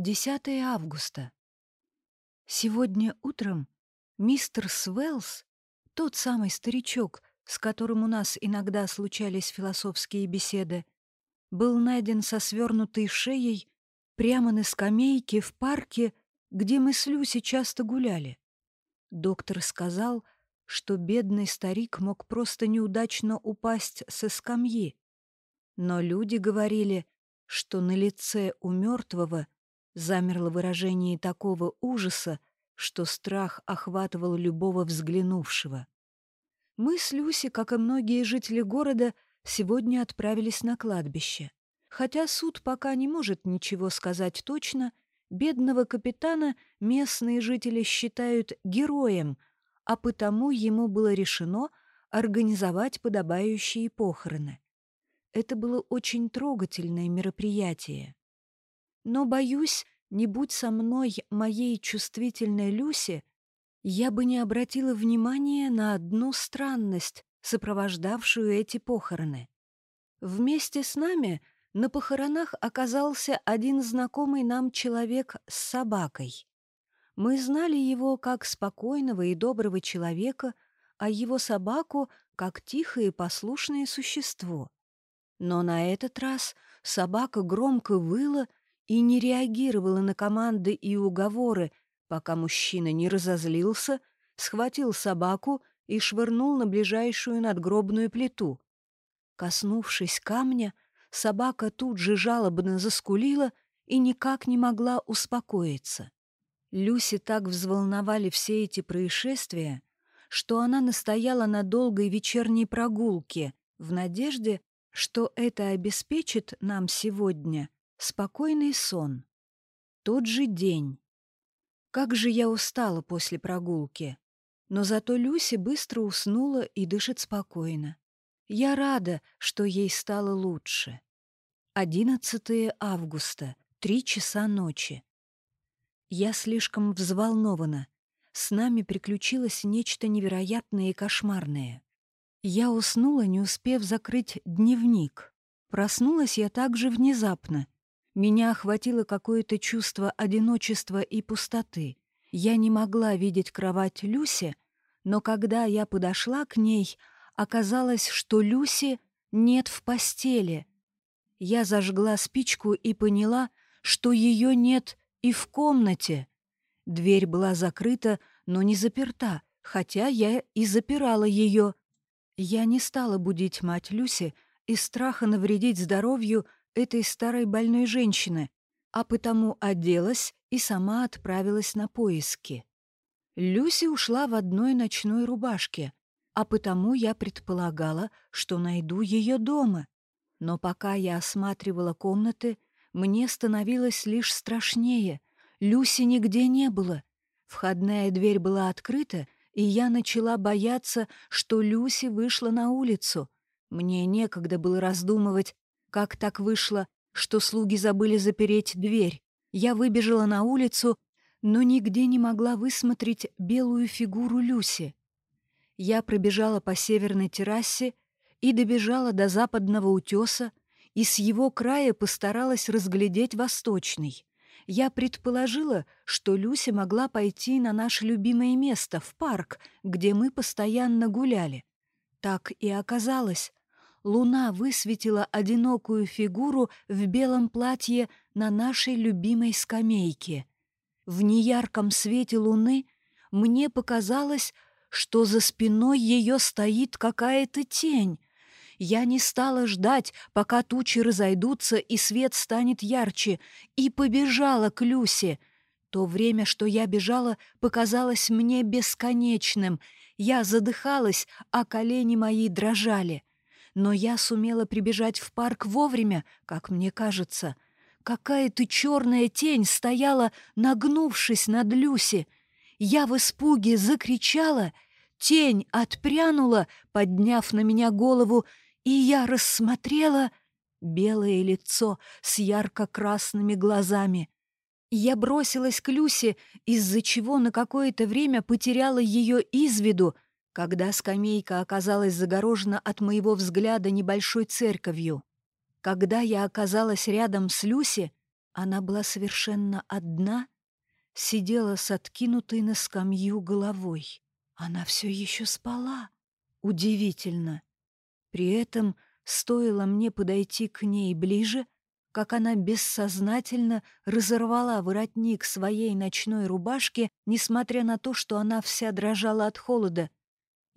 10 августа. Сегодня утром мистер Свелls, тот самый старичок, с которым у нас иногда случались философские беседы, был найден со свернутой шеей прямо на скамейке в парке, где мы с Люси часто гуляли. Доктор сказал, что бедный старик мог просто неудачно упасть со скамьи. Но люди говорили, что на лице у мертвого замерло выражение такого ужаса, что страх охватывал любого взглянувшего. Мы с Люси, как и многие жители города, сегодня отправились на кладбище. Хотя суд пока не может ничего сказать точно, бедного капитана местные жители считают героем, а потому ему было решено организовать подобающие похороны. Это было очень трогательное мероприятие. Но, боюсь, не будь со мной моей чувствительной Люси, я бы не обратила внимания на одну странность, сопровождавшую эти похороны. Вместе с нами на похоронах оказался один знакомый нам человек с собакой. Мы знали его как спокойного и доброго человека, а его собаку — как тихое и послушное существо. Но на этот раз собака громко выла и не реагировала на команды и уговоры, пока мужчина не разозлился, схватил собаку и швырнул на ближайшую надгробную плиту. Коснувшись камня, собака тут же жалобно заскулила и никак не могла успокоиться. Люси так взволновали все эти происшествия, что она настояла на долгой вечерней прогулке в надежде, что это обеспечит нам сегодня Спокойный сон. Тот же день. Как же я устала после прогулки. Но зато Люси быстро уснула и дышит спокойно. Я рада, что ей стало лучше. 11 августа, три часа ночи. Я слишком взволнована. С нами приключилось нечто невероятное и кошмарное. Я уснула, не успев закрыть дневник. Проснулась я также внезапно — меня охватило какое-то чувство одиночества и пустоты. Я не могла видеть кровать Люси, но когда я подошла к ней, оказалось, что Люси нет в постели. Я зажгла спичку и поняла, что ее нет и в комнате. Дверь была закрыта, но не заперта, хотя я и запирала ее. Я не стала будить мать Люси из страха навредить здоровью этой старой больной женщины, а потому оделась и сама отправилась на поиски. Люси ушла в одной ночной рубашке, а потому я предполагала, что найду ее дома. Но пока я осматривала комнаты, мне становилось лишь страшнее. Люси нигде не было. Входная дверь была открыта, и я начала бояться, что Люси вышла на улицу. Мне некогда было раздумывать, как так вышло, что слуги забыли запереть дверь? Я выбежала на улицу, но нигде не могла высмотреть белую фигуру Люси. Я пробежала по северной террасе и добежала до западного утеса, и с его края постаралась разглядеть восточный. Я предположила, что Люся могла пойти на наше любимое место, в парк, где мы постоянно гуляли. Так и оказалось луна высветила одинокую фигуру в белом платье на нашей любимой скамейке. В неярком свете луны мне показалось, что за спиной ее стоит какая-то тень. Я не стала ждать, пока тучи разойдутся и свет станет ярче, и побежала к Люсе. То время, что я бежала, показалось мне бесконечным. Я задыхалась, а колени мои дрожали. Но я сумела прибежать в парк вовремя, как мне кажется. Какая-то черная тень стояла, нагнувшись над Люси. Я в испуге закричала, тень отпрянула, подняв на меня голову, и я рассмотрела белое лицо с ярко-красными глазами. Я бросилась к Люсе, из-за чего на какое-то время потеряла ее из виду — когда скамейка оказалась загорожена от моего взгляда небольшой церковью. Когда я оказалась рядом с Люси, Она была совершенно одна, сидела с откинутой на скамью головой. Она все еще спала. Удивительно. При этом стоило мне подойти к ней ближе, как она бессознательно разорвала воротник своей ночной рубашки, несмотря на то, что она вся дрожала от холода.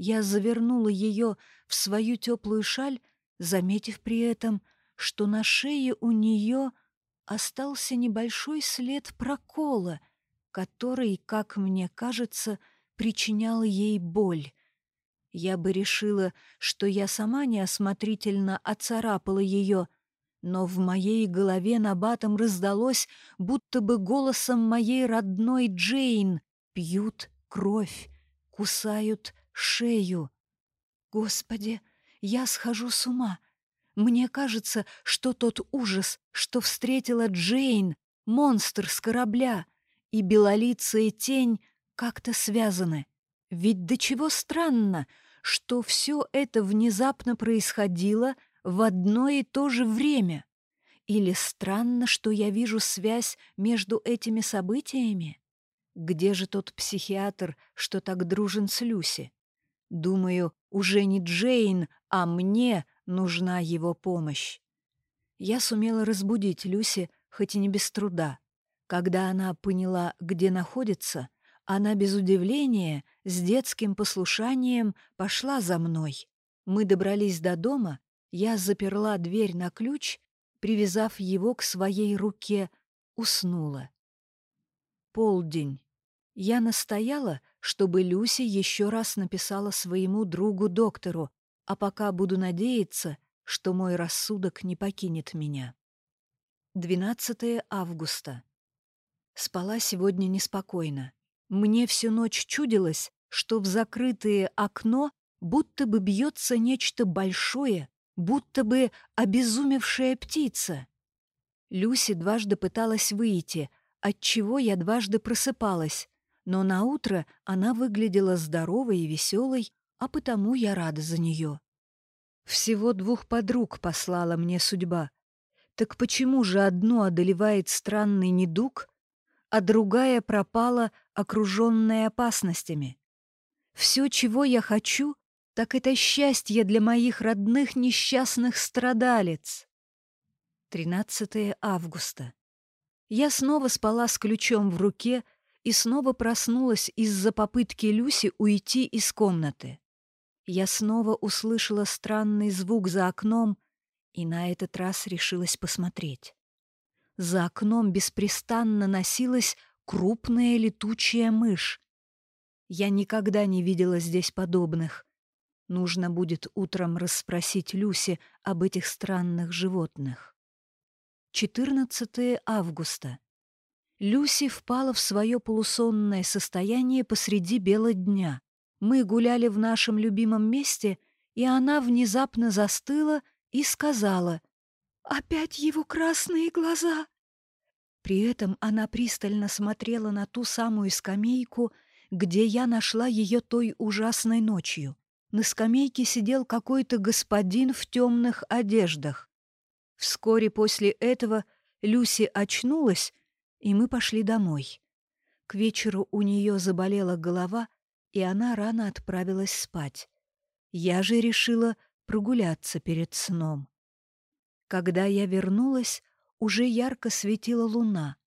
Я завернула ее в свою теплую шаль, заметив при этом, что на шее у нее остался небольшой след прокола, который, как мне кажется, причинял ей боль. Я бы решила, что я сама неосмотрительно оцарапала ее, но в моей голове набатом раздалось, будто бы голосом моей родной Джейн «Пьют кровь, кусают шею». Господи, я схожу с ума. Мне кажется, что тот ужас, что встретила Джейн, монстр с корабля, и белолицая тень как-то связаны. Ведь до чего странно, что все это внезапно происходило в одно и то же время. Или странно, что я вижу связь между этими событиями? Где же тот психиатр, что так дружен с Люси? Думаю, уже не Джейн, а мне нужна его помощь. Я сумела разбудить Люси, хоть и не без труда. Когда она поняла, где находится, она без удивления, с детским послушанием пошла за мной. Мы добрались до дома, я заперла дверь на ключ, привязав его к своей руке, уснула. Полдень. Я настояла, чтобы Люси еще раз написала своему другу-доктору, а пока буду надеяться, что мой рассудок не покинет меня. 12 августа. Спала сегодня неспокойно. Мне всю ночь чудилось, что в закрытое окно будто бы бьется нечто большое, будто бы обезумевшая птица. Люси дважды пыталась выйти, отчего я дважды просыпалась, но на утро она выглядела здоровой и веселой, а потому я рада за нее. Всего двух подруг послала мне судьба. Так почему же одну одолевает странный недуг, а другая пропала, окруженная опасностями? Все, чего я хочу, так это счастье для моих родных несчастных страдалец. 13 августа. Я снова спала с ключом в руке и снова проснулась из-за попытки Люси уйти из комнаты. Я снова услышала странный звук за окном и на этот раз решилась посмотреть. За окном беспрестанно носилась крупная летучая мышь. Я никогда не видела здесь подобных. Нужно будет утром расспросить Люси об этих странных животных. 14 августа. Люси впала в свое полусонное состояние посреди бела дня. Мы гуляли в нашем любимом месте, и она внезапно застыла и сказала «Опять его красные глаза!» При этом она пристально смотрела на ту самую скамейку, где я нашла ее той ужасной ночью. На скамейке сидел какой-то господин в темных одеждах. Вскоре после этого Люси очнулась, и мы пошли домой. К вечеру у нее заболела голова, и она рано отправилась спать. Я же решила прогуляться перед сном. Когда я вернулась, уже ярко светила луна.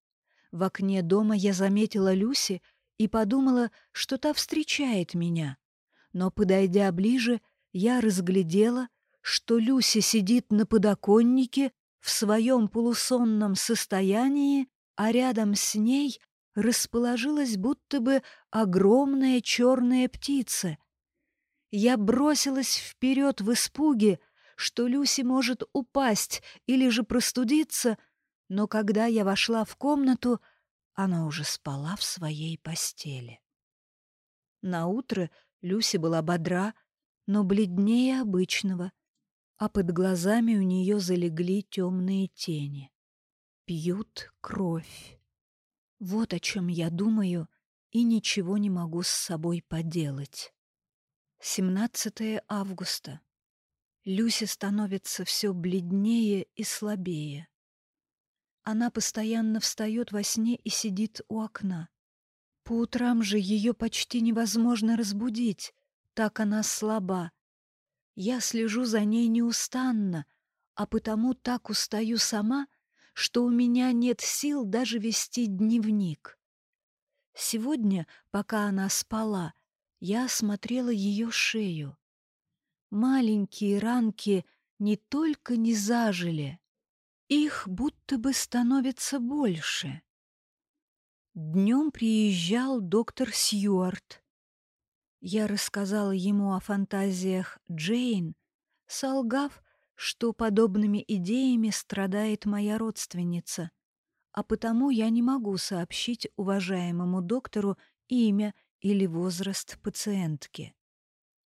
В окне дома я заметила Люси и подумала, что та встречает меня. Но, подойдя ближе, я разглядела, что Люси сидит на подоконнике в своем полусонном состоянии, а рядом с ней расположилась будто бы огромная черная птица. Я бросилась вперед в испуге, что Люси может упасть или же простудиться, но когда я вошла в комнату, она уже спала в своей постели. На утро Люси была бодра, но бледнее обычного, а под глазами у нее залегли темные тени. Пьют кровь. Вот о чем я думаю и ничего не могу с собой поделать. 17 августа. Люся становится все бледнее и слабее. Она постоянно встает во сне и сидит у окна. По утрам же ее почти невозможно разбудить, так она слаба. Я слежу за ней неустанно, а потому так устаю сама, что у меня нет сил даже вести дневник. Сегодня, пока она спала, я осмотрела ее шею. Маленькие ранки не только не зажили, их будто бы становится больше. Днем приезжал доктор Сьюарт. Я рассказала ему о фантазиях Джейн, солгав, что подобными идеями страдает моя родственница, а потому я не могу сообщить уважаемому доктору имя или возраст пациентки.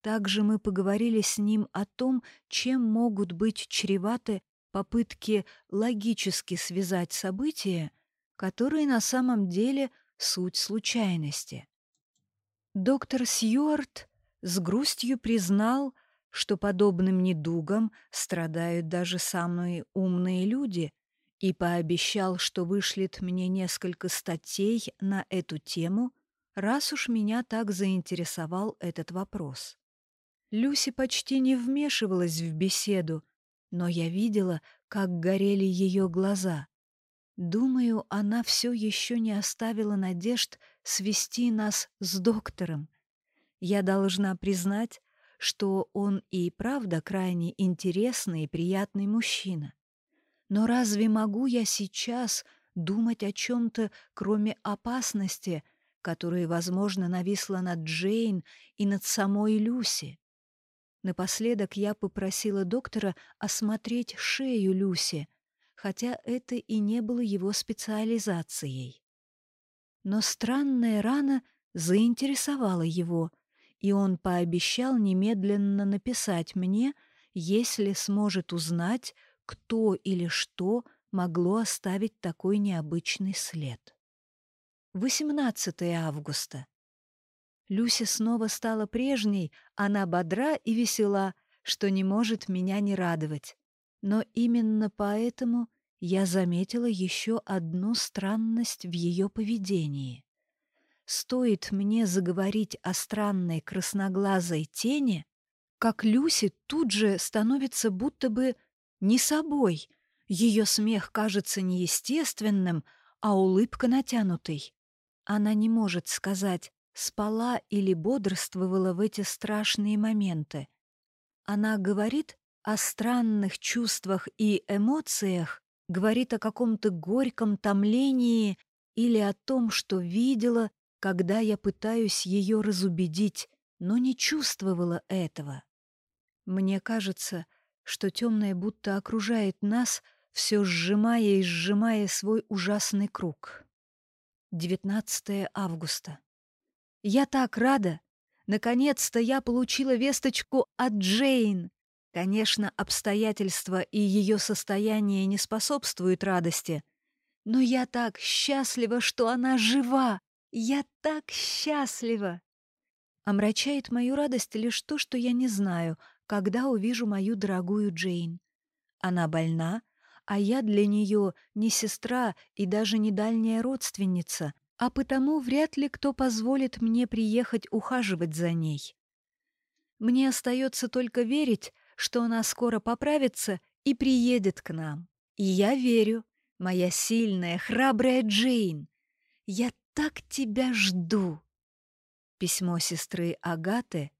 Также мы поговорили с ним о том, чем могут быть чреваты попытки логически связать события которые на самом деле суть случайности. Доктор Сьюарт с грустью признал, что подобным недугом страдают даже самые умные люди, и пообещал, что вышлет мне несколько статей на эту тему, раз уж меня так заинтересовал этот вопрос. Люси почти не вмешивалась в беседу, но я видела, как горели ее глаза. Думаю, она все еще не оставила надежд свести нас с доктором. Я должна признать, что он и правда крайне интересный и приятный мужчина. Но разве могу я сейчас думать о чем-то, кроме опасности, которая, возможно, нависла над Джейн и над самой Люси? Напоследок я попросила доктора осмотреть шею Люси, хотя это и не было его специализацией. Но странная рана заинтересовала его, и он пообещал немедленно написать мне, если сможет узнать, кто или что могло оставить такой необычный след. 18 августа. Люся снова стала прежней, она бодра и весела, что не может меня не радовать. Но именно поэтому я заметила еще одну странность в ее поведении. Стоит мне заговорить о странной красноглазой тени, как Люси тут же становится будто бы не собой. Ее смех кажется неестественным, а улыбка натянутой. Она не может сказать, спала или бодрствовала в эти страшные моменты. Она говорит о странных чувствах и эмоциях, говорит о каком-то горьком томлении или о том, что видела, когда я пытаюсь ее разубедить, но не чувствовала этого. Мне кажется, что темное будто окружает нас, все сжимая и сжимая свой ужасный круг. 19 августа. Я так рада! Наконец-то я получила весточку от Джейн. Конечно, обстоятельства и ее состояние не способствуют радости, но я так счастлива, что она жива! Я так счастлива! Омрачает мою радость лишь то, что я не знаю, когда увижу мою дорогую Джейн. Она больна, а я для нее не сестра и даже не дальняя родственница, а потому вряд ли кто позволит мне приехать ухаживать за ней. Мне остается только верить, что она скоро поправится и приедет к нам. И я верю, моя сильная, храбрая Джейн. Я так тебя жду. Письмо сестры Агаты,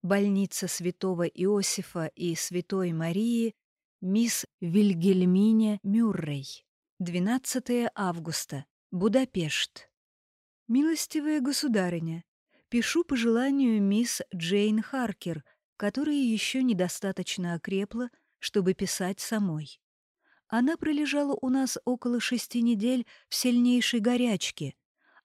больница святого Иосифа и святой Марии, мисс Вильгельмине Мюррей. 12 августа. Будапешт. Милостивая государыня, пишу по желанию мисс Джейн Харкер — которая еще недостаточно окрепла, чтобы писать самой. Она пролежала у нас около шести недель в сильнейшей горячке.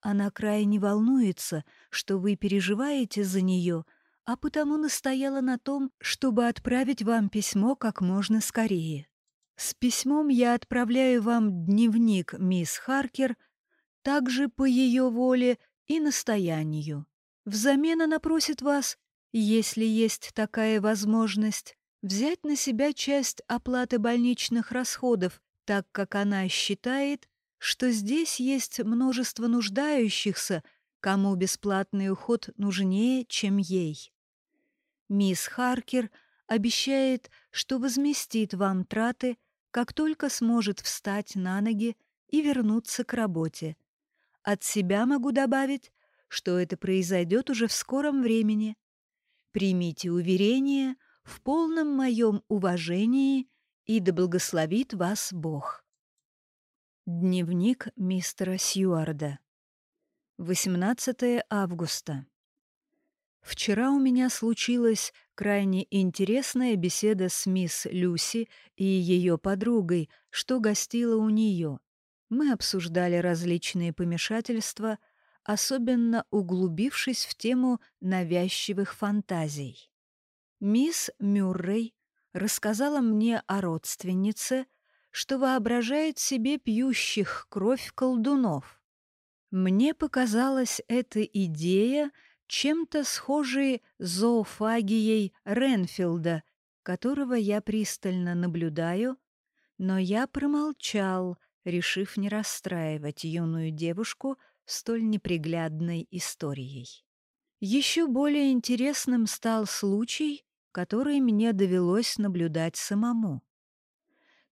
Она крайне волнуется, что вы переживаете за нее, а потому настояла на том, чтобы отправить вам письмо как можно скорее. С письмом я отправляю вам дневник мисс Харкер, также по ее воле и настоянию. Взамен она просит вас если есть такая возможность, взять на себя часть оплаты больничных расходов так как она считает, что здесь есть множество нуждающихся, кому бесплатный уход нужнее, чем ей. Мисс Харкер обещает, что возместит вам траты, как только сможет встать на ноги и вернуться к работе. От себя могу добавить, что это произойдет уже в скором времени. Примите уверение в полном моем уважении и да благословит вас Бог. Дневник мистера Сьюарда. 18 августа. Вчера у меня случилась крайне интересная беседа с мисс Люси и ее подругой, что гостила у нее. Мы обсуждали различные помешательства, особенно углубившись в тему навязчивых фантазий. Мисс Мюррей рассказала мне о родственнице, что воображает себе пьющих кровь колдунов. Мне показалась эта идея чем-то схожей с зоофагией Ренфилда, которого я пристально наблюдаю, но я промолчал, решив не расстраивать юную девушку столь неприглядной историей. Еще более интересным стал случай, который мне довелось наблюдать самому.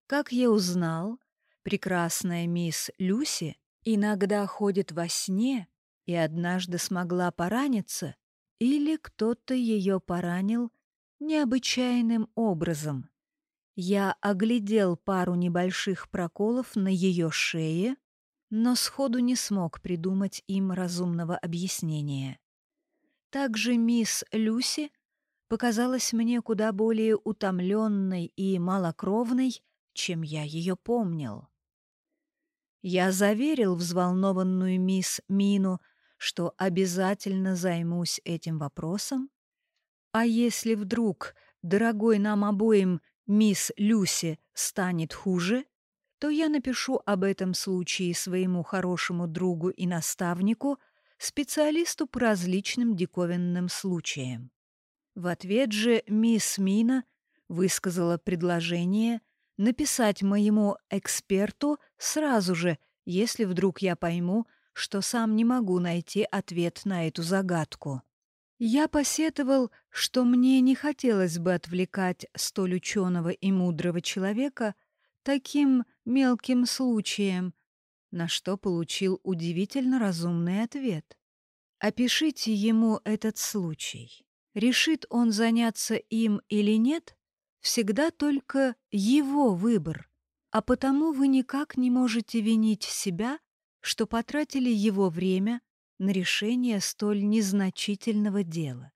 Как я узнал, прекрасная мисс Люси иногда ходит во сне и однажды смогла пораниться, или кто-то ее поранил необычайным образом. Я оглядел пару небольших проколов на ее шее, но сходу не смог придумать им разумного объяснения. Также мисс Люси показалась мне куда более утомленной и малокровной, чем я ее помнил. Я заверил взволнованную мисс Мину, что обязательно займусь этим вопросом, а если вдруг, дорогой нам обоим, мисс Люси станет хуже, то я напишу об этом случае своему хорошему другу и наставнику, специалисту по различным диковинным случаям. В ответ же мисс Мина высказала предложение написать моему эксперту сразу же, если вдруг я пойму, что сам не могу найти ответ на эту загадку. Я посетовал, что мне не хотелось бы отвлекать столь ученого и мудрого человека таким мелким случаем, на что получил удивительно разумный ответ. Опишите ему этот случай. Решит он заняться им или нет, всегда только его выбор, а потому вы никак не можете винить себя, что потратили его время на решение столь незначительного дела.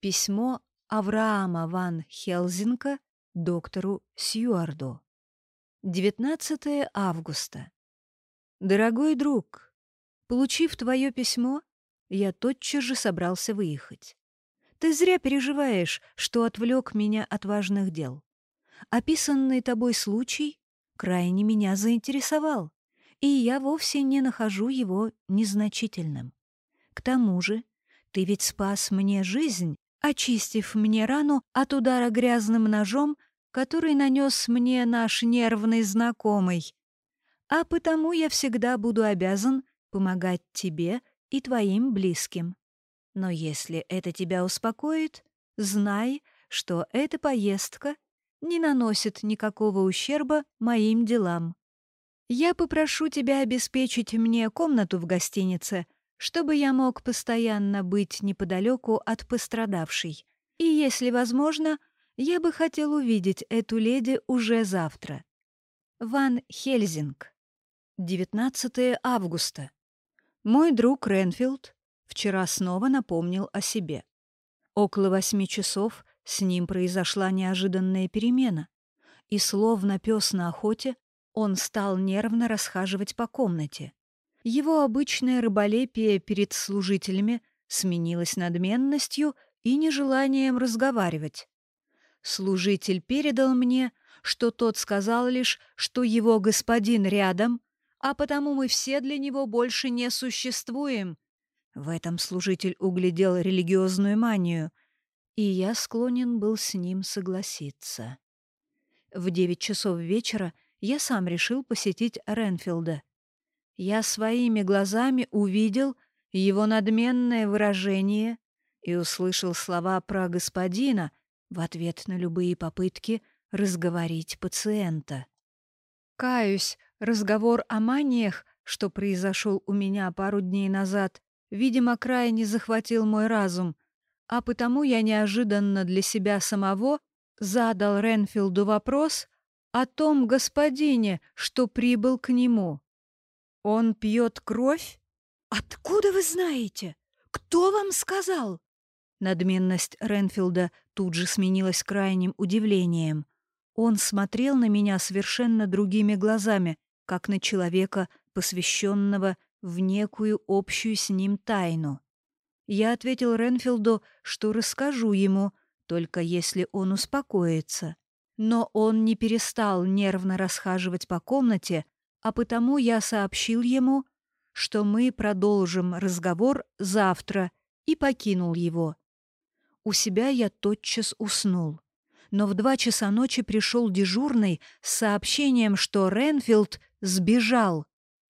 Письмо Авраама ван Хелзинка доктору Сьюарду. 19 августа. Дорогой друг, получив твое письмо, я тотчас же собрался выехать. Ты зря переживаешь, что отвлек меня от важных дел. Описанный тобой случай крайне меня заинтересовал и я вовсе не нахожу его незначительным. К тому же, ты ведь спас мне жизнь, очистив мне рану от удара грязным ножом, который нанес мне наш нервный знакомый. А потому я всегда буду обязан помогать тебе и твоим близким. Но если это тебя успокоит, знай, что эта поездка не наносит никакого ущерба моим делам. Я попрошу тебя обеспечить мне комнату в гостинице, чтобы я мог постоянно быть неподалеку от пострадавшей. И, если возможно, я бы хотел увидеть эту леди уже завтра. Ван Хельзинг. 19 августа. Мой друг Ренфилд вчера снова напомнил о себе. Около восьми часов с ним произошла неожиданная перемена, и, словно пес на охоте, он стал нервно расхаживать по комнате. Его обычное рыболепие перед служителями сменилось надменностью и нежеланием разговаривать. Служитель передал мне, что тот сказал лишь, что его господин рядом, а потому мы все для него больше не существуем. В этом служитель углядел религиозную манию, и я склонен был с ним согласиться. В девять часов вечера я сам решил посетить Ренфилда. Я своими глазами увидел его надменное выражение и услышал слова про господина в ответ на любые попытки разговорить пациента. Каюсь, разговор о маниях, что произошел у меня пару дней назад, видимо, крайне захватил мой разум, а потому я неожиданно для себя самого задал Ренфилду вопрос о том господине, что прибыл к нему. «Он пьет кровь?» «Откуда вы знаете? Кто вам сказал?» Надменность Ренфилда тут же сменилась крайним удивлением. Он смотрел на меня совершенно другими глазами, как на человека, посвященного в некую общую с ним тайну. Я ответил Ренфилду, что расскажу ему, только если он успокоится. Но он не перестал нервно расхаживать по комнате, а потому я сообщил ему, что мы продолжим разговор завтра, и покинул его. У себя я тотчас уснул но в два часа ночи пришел дежурный с сообщением, что Ренфилд сбежал.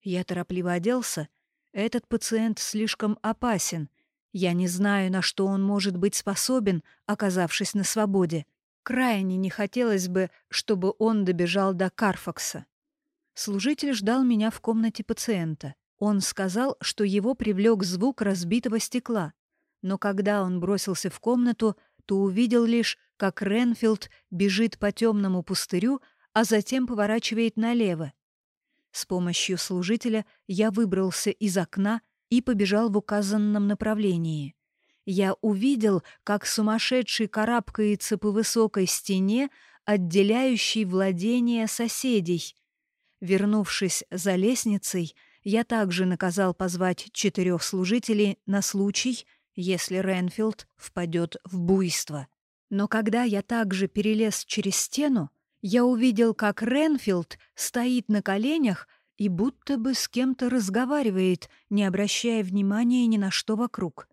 Я торопливо оделся. Этот пациент слишком опасен. Я не знаю, на что он может быть способен, оказавшись на свободе. Крайне не хотелось бы, чтобы он добежал до Карфакса. Служитель ждал меня в комнате пациента. Он сказал, что его привлек звук разбитого стекла. Но когда он бросился в комнату, то увидел лишь, как Ренфилд бежит по темному пустырю, а затем поворачивает налево. С помощью служителя я выбрался из окна и побежал в указанном направлении. Я увидел, как сумасшедший карабкается по высокой стене, отделяющей владения соседей. Вернувшись за лестницей, я также наказал позвать четырех служителей на случай, если Ренфилд впадет в буйство. Но когда я также перелез через стену, я увидел, как Ренфилд стоит на коленях и будто бы с кем-то разговаривает, не обращая внимания ни на что вокруг.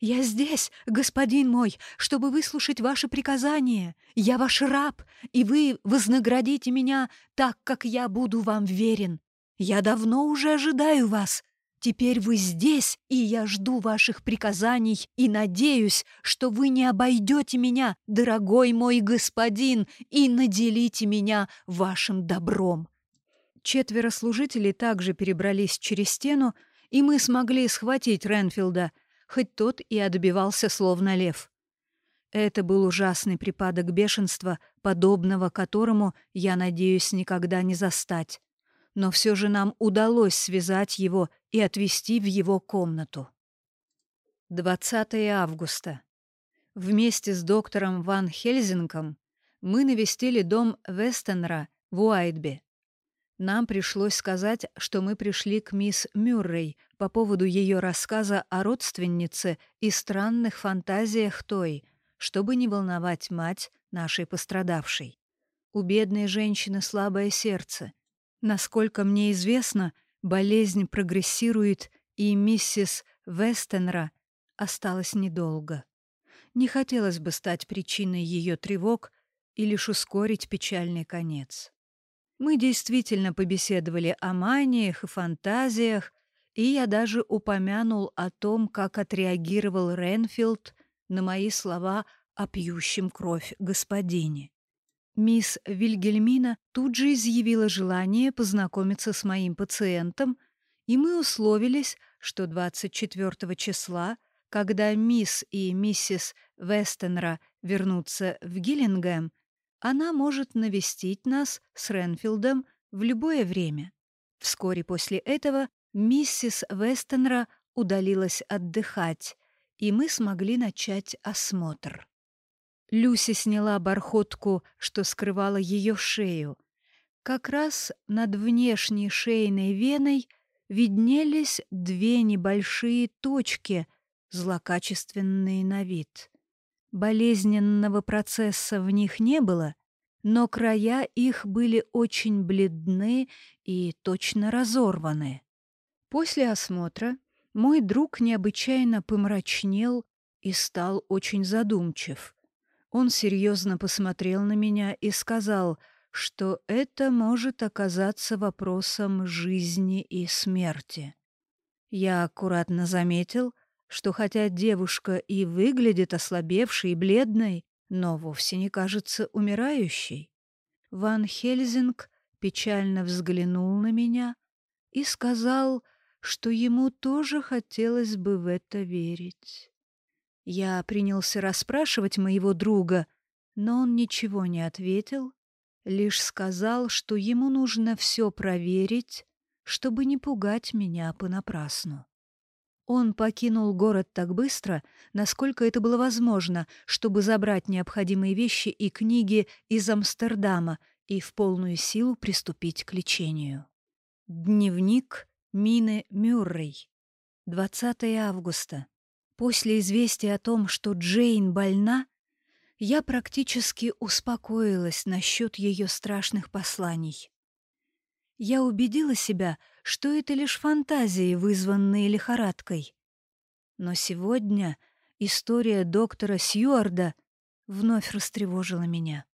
«Я здесь, господин мой, чтобы выслушать ваши приказания. Я ваш раб, и вы вознаградите меня так, как я буду вам верен. Я давно уже ожидаю вас. Теперь вы здесь, и я жду ваших приказаний и надеюсь, что вы не обойдете меня, дорогой мой господин, и наделите меня вашим добром». Четверо служителей также перебрались через стену, и мы смогли схватить Ренфилда, хоть тот и отбивался словно лев. Это был ужасный припадок бешенства, подобного которому, я надеюсь, никогда не застать но все же нам удалось связать его и отвезти в его комнату. 20 августа. Вместе с доктором Ван Хельзинком мы навестили дом Вестенра в Уайтбе. Нам пришлось сказать, что мы пришли к мисс Мюррей по поводу ее рассказа о родственнице и странных фантазиях той, чтобы не волновать мать нашей пострадавшей. У бедной женщины слабое сердце, Насколько мне известно, болезнь прогрессирует, и миссис Вестенра осталась недолго. Не хотелось бы стать причиной ее тревог и лишь ускорить печальный конец. Мы действительно побеседовали о маниях и фантазиях, и я даже упомянул о том, как отреагировал Ренфилд на мои слова о пьющем кровь господине. Мисс Вильгельмина тут же изъявила желание познакомиться с моим пациентом, и мы условились, что 24 числа, когда мисс и миссис Вестенра вернутся в Гиллингем, она может навестить нас с Ренфилдом в любое время. Вскоре после этого миссис Вестенра удалилась отдыхать, и мы смогли начать осмотр. Люси сняла бархотку, что скрывала ее шею. Как раз над внешней шейной веной виднелись две небольшие точки, злокачественные на вид. Болезненного процесса в них не было, но края их были очень бледны и точно разорваны. После осмотра мой друг необычайно помрачнел и стал очень задумчив — он серьезно посмотрел на меня и сказал, что это может оказаться вопросом жизни и смерти. Я аккуратно заметил, что хотя девушка и выглядит ослабевшей и бледной, но вовсе не кажется умирающей. Ван Хельзинг печально взглянул на меня и сказал, что ему тоже хотелось бы в это верить. Я принялся расспрашивать моего друга, но он ничего не ответил, лишь сказал, что ему нужно все проверить, чтобы не пугать меня понапрасну. Он покинул город так быстро, насколько это было возможно, чтобы забрать необходимые вещи и книги из Амстердама и в полную силу приступить к лечению. Дневник Мины Мюррей. 20 августа. После известия о том, что Джейн больна, я практически успокоилась насчет ее страшных посланий. Я убедила себя, что это лишь фантазии, вызванные лихорадкой. Но сегодня история доктора Сьюарда вновь растревожила меня.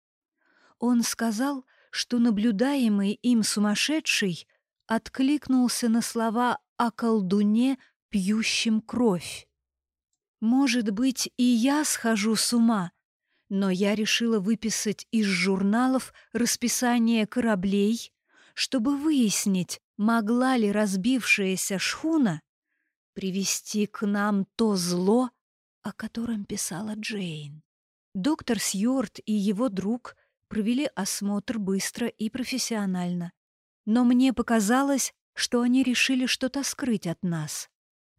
Он сказал, что наблюдаемый им сумасшедший откликнулся на слова о колдуне, пьющем кровь. Может быть, и я схожу с ума, но я решила выписать из журналов расписание кораблей, чтобы выяснить, могла ли разбившаяся шхуна привести к нам то зло, о котором писала Джейн. Доктор Сьюарт и его друг провели осмотр быстро и профессионально. Но мне показалось, что они решили что-то скрыть от нас.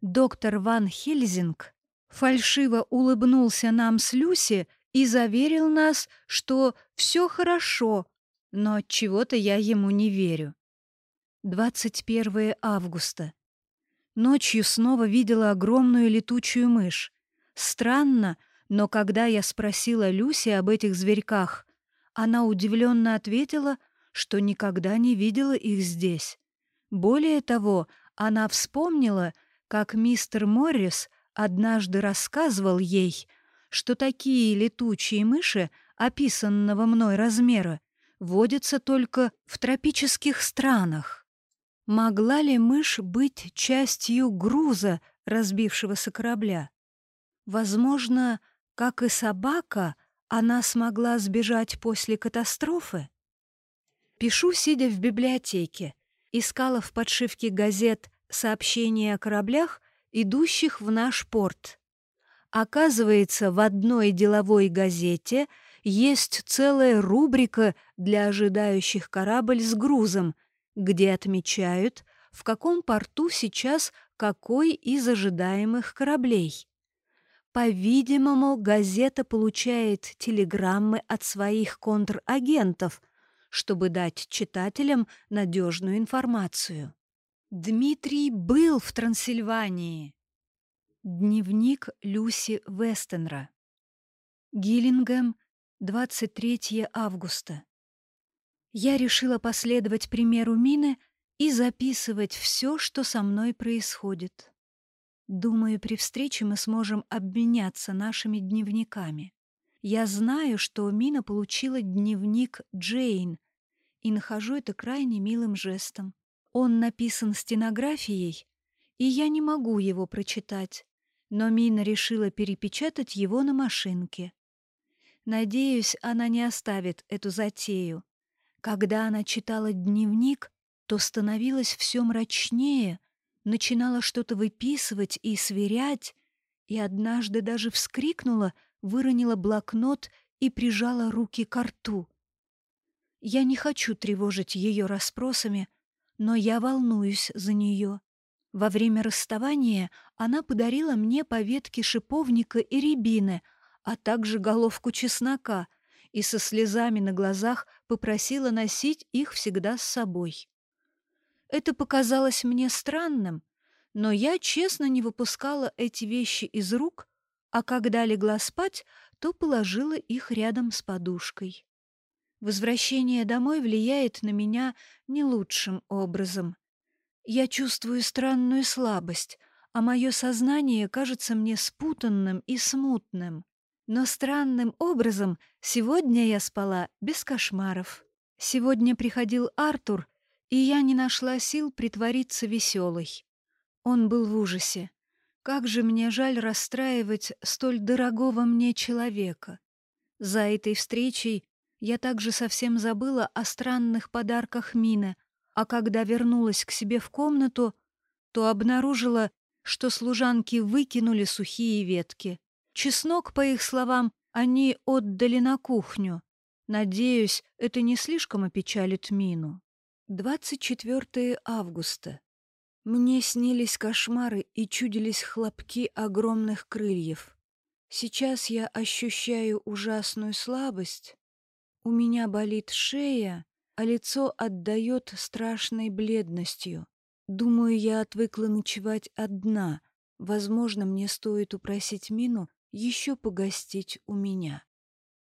Доктор Ван Хельзинг фальшиво улыбнулся нам с Люси и заверил нас, что все хорошо, но чего-то я ему не верю. 21 августа. Ночью снова видела огромную летучую мышь. Странно, но когда я спросила Люси об этих зверьках, она удивленно ответила, что никогда не видела их здесь. Более того, она вспомнила, как мистер Моррис однажды рассказывал ей, что такие летучие мыши описанного мной размера водятся только в тропических странах. Могла ли мышь быть частью груза разбившегося корабля? Возможно, как и собака, она смогла сбежать после катастрофы? Пишу, сидя в библиотеке, искала в подшивке газет сообщения о кораблях, идущих в наш порт. Оказывается, в одной деловой газете есть целая рубрика для ожидающих корабль с грузом, где отмечают, в каком порту сейчас какой из ожидаемых кораблей. По-видимому, газета получает телеграммы от своих контрагентов, чтобы дать читателям надежную информацию. Дмитрий был в Трансильвании. Дневник Люси Вестенра. Гиллингем, 23 августа. Я решила последовать примеру Мины и записывать все, что со мной происходит. Думаю, при встрече мы сможем обменяться нашими дневниками. Я знаю, что Мина получила дневник Джейн, и нахожу это крайне милым жестом. Он написан стенографией, и я не могу его прочитать, но Мина решила перепечатать его на машинке. Надеюсь, она не оставит эту затею. Когда она читала дневник, то становилось все мрачнее — начинала что-то выписывать и сверять, и однажды даже вскрикнула, выронила блокнот и прижала руки к рту. Я не хочу тревожить ее расспросами, но я волнуюсь за нее. Во время расставания она подарила мне по ветке шиповника и рябины, а также головку чеснока, и со слезами на глазах попросила носить их всегда с собой. Это показалось мне странным, но я честно не выпускала эти вещи из рук, а когда легла спать, то положила их рядом с подушкой. Возвращение домой влияет на меня не лучшим образом. Я чувствую странную слабость, а мое сознание кажется мне спутанным и смутным. Но странным образом сегодня я спала без кошмаров. Сегодня приходил Артур, и я не нашла сил притвориться веселой. Он был в ужасе. Как же мне жаль расстраивать столь дорогого мне человека. За этой встречей я также совсем забыла о странных подарках Мины, а когда вернулась к себе в комнату, то обнаружила, что служанки выкинули сухие ветки. Чеснок, по их словам, они отдали на кухню. Надеюсь, это не слишком опечалит Мину. 24 августа. Мне снились кошмары и чудились хлопки огромных крыльев. Сейчас я ощущаю ужасную слабость. У меня болит шея, а лицо отдает страшной бледностью. Думаю, я отвыкла ночевать одна. Возможно, мне стоит упросить Мину еще погостить у меня.